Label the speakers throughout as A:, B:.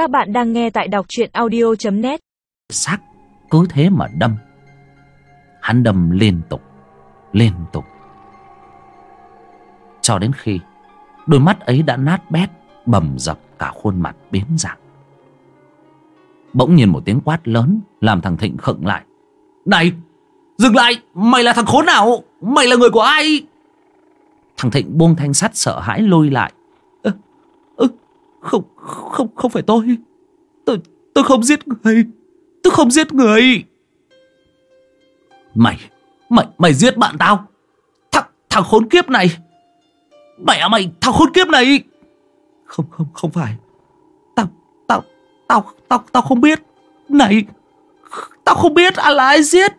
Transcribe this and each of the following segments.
A: Các bạn đang nghe tại đọc truyện audio.net
B: xác, cứ thế mà đâm. Hắn đâm liên tục liên tục. Cho đến khi đôi mắt ấy đã nát bét, bầm dập cả khuôn mặt biến dạng. Bỗng nhiên một tiếng quát lớn làm thằng thịnh khựng lại. Này, dừng lại! Mày là thằng khốn nào? Mày là người của ai? Thằng thịnh buông thanh sắt sợ hãi lôi lại không không không phải tôi. Tôi tôi không giết người. Tôi không giết người. Mày mày mày giết bạn tao. Thằng thằng khốn kiếp này. Mẹ à, mày, thằng khốn kiếp này. Không không không phải. Tao tao tao tao tao không biết. Này, tao không biết à là ai giết.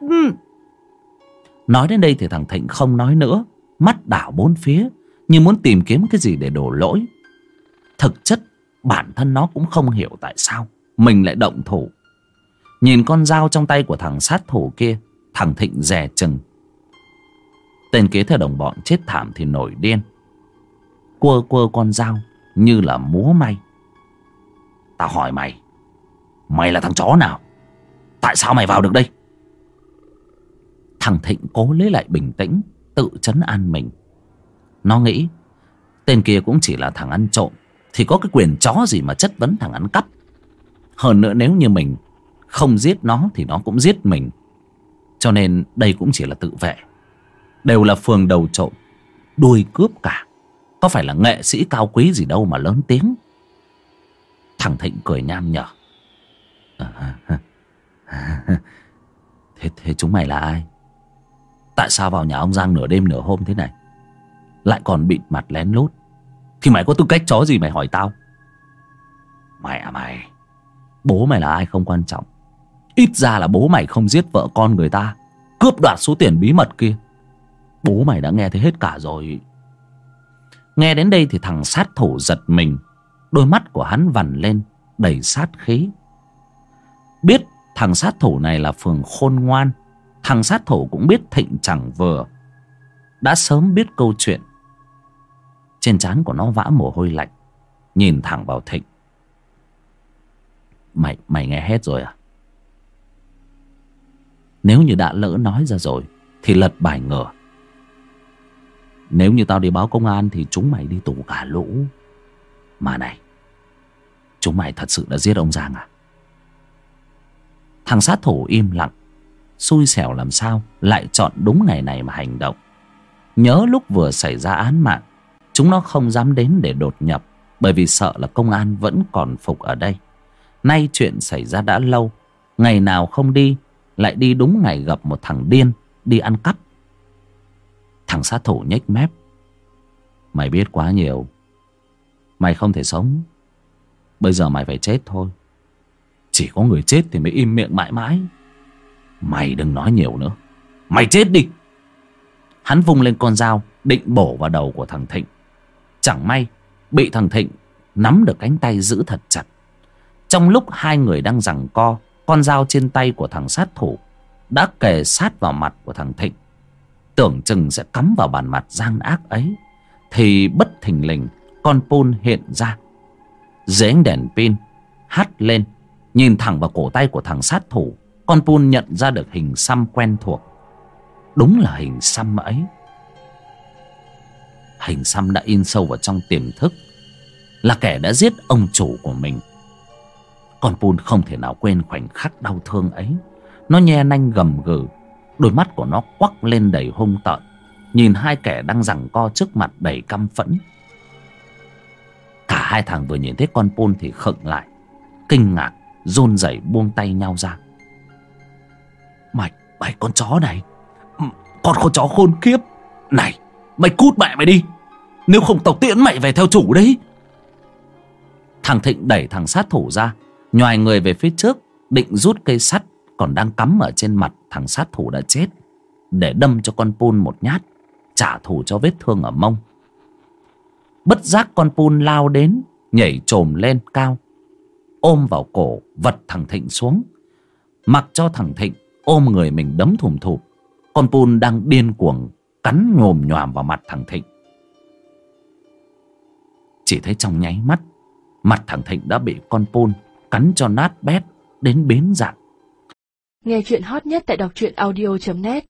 B: Nói đến đây thì thằng thịnh không nói nữa. Mắt đảo bốn phía, như muốn tìm kiếm cái gì để đổ lỗi. Thực chất bản thân nó cũng không hiểu tại sao mình lại động thủ. Nhìn con dao trong tay của thằng sát thủ kia, thằng thịnh dè chừng. Tên kế theo đồng bọn chết thảm thì nổi điên. Quơ quơ con dao như là múa may. Tao hỏi mày mày là thằng chó nào? Tại sao mày vào được đây? Thằng thịnh cố lấy lại bình tĩnh, tự chấn an mình. Nó nghĩ tên kia cũng chỉ là thằng ăn trộm thì có cái quyền chó gì mà chất vấn thằng ăn cắp. Hơn nữa nếu như mình không giết nó thì nó cũng giết mình. Cho nên đây cũng chỉ là tự vệ. Đều là phường đầu trộm đuôi cướp cả. Có phải là nghệ sĩ cao quý gì đâu mà lớn tiếng. Thằng thịnh cười nham nhở. À, thế, thế chúng mày là ai? Tại sao vào nhà ông giang nửa đêm nửa hôm thế này? Lại còn bịt mặt lén lút thì mày có tư cách chó gì mày hỏi tao? Mày à mày, bố mày là ai không quan trọng. Ít ra là bố mày không giết vợ con người ta, cướp đoạt số tiền bí mật kia. Bố mày đã nghe thấy hết cả rồi. Nghe đến đây thì thằng sát thủ giật mình. Đôi mắt của hắn vằn lên, đầy sát khí. Biết thằng sát thủ này là phường khôn ngoan, thằng sát thủ cũng biết thịnh chẳng vừa. Đã sớm biết câu chuyện trên trán của nó vã mồ hôi lạnh. Nhìn thẳng vào thịnh. Mày mày nghe hết rồi à? Nếu như đã lỡ nói ra rồi, thì lật bài ngửa nếu như tao đi báo công an, thì chúng mày đi tù cả lũ. Mà này, chúng mày thật sự đã giết ông giang à? Thằng sát thủ im lặng, xui xẻo làm sao lại chọn đúng ngày này mà hành động. Nhớ lúc vừa xảy ra án mạng chúng nó không dám đến để đột nhập, bởi vì sợ là công an vẫn còn phục ở đây. Nay chuyện xảy ra đã lâu, ngày nào không đi, lại đi đúng ngày gặp một thằng điên, đi ăn cắp. Thằng sát thủ nhếch mép. Mày biết quá nhiều. Mày không thể sống. Bây giờ mày phải chết thôi. Chỉ có người chết thì mới im miệng mãi mãi. Mày đừng nói nhiều nữa. Mày chết đi. Hắn vung lên con dao, định bổ vào đầu của thằng thịnh chẳng may, bị thằng thịnh nắm được cánh tay giữ thật chặt. Trong lúc hai người đang giằng co, con dao trên tay của thằng sát thủ đã kề sát vào mặt của thằng thịnh. Tưởng chừng sẽ cắm vào bàn mặt gian ác ấy, thì bất thình lình con pôn hiện ra. Dưới ánh đèn pin, hắt lên, nhìn thẳng vào cổ tay của thằng sát thủ, con pôn nhận ra được hình xăm quen thuộc. Đúng là hình xăm ấy hình xăm đã in sâu vào trong tiềm thức. Là kẻ đã giết ông chủ của mình. Con pun không thể nào quên khoảnh khắc đau thương ấy. Nó nhe nanh gầm gừ. Đôi mắt của nó quắc lên đầy hung tợn. Nhìn hai kẻ đang giằng co trước mặt đầy căm phẫn. Cả hai thằng vừa nhìn thấy con pun thì khựng lại. Kinh ngạc, run rẩy buông tay nhau ra. Mày mày con chó này. Con con chó khôn kiếp. Này mày cút mẹ mày đi. Nếu không tộc tiễn mày về theo chủ đấy. Thằng thịnh đẩy thằng sát thủ ra. Nhoài người về phía trước, định rút cây sắt còn đang cắm ở trên mặt thằng sát thủ đã chết, để đâm cho con pun một nhát, trả thù cho vết thương ở mông. Bất giác con pun lao đến, nhảy trồm lên cao, ôm vào cổ, vật thằng thịnh xuống. Mặc cho thằng thịnh ôm người mình đấm thùm thụp, con pun đang điên cuồng cắn nhồm nhòm vào mặt thằng thịnh. Chỉ thấy trong nháy mắt, mặt thằng thịnh đã bị con pôn cắn cho nát bét đến bến dạng.
A: Nghe chuyện hot nhất tại đọc truyện audio.net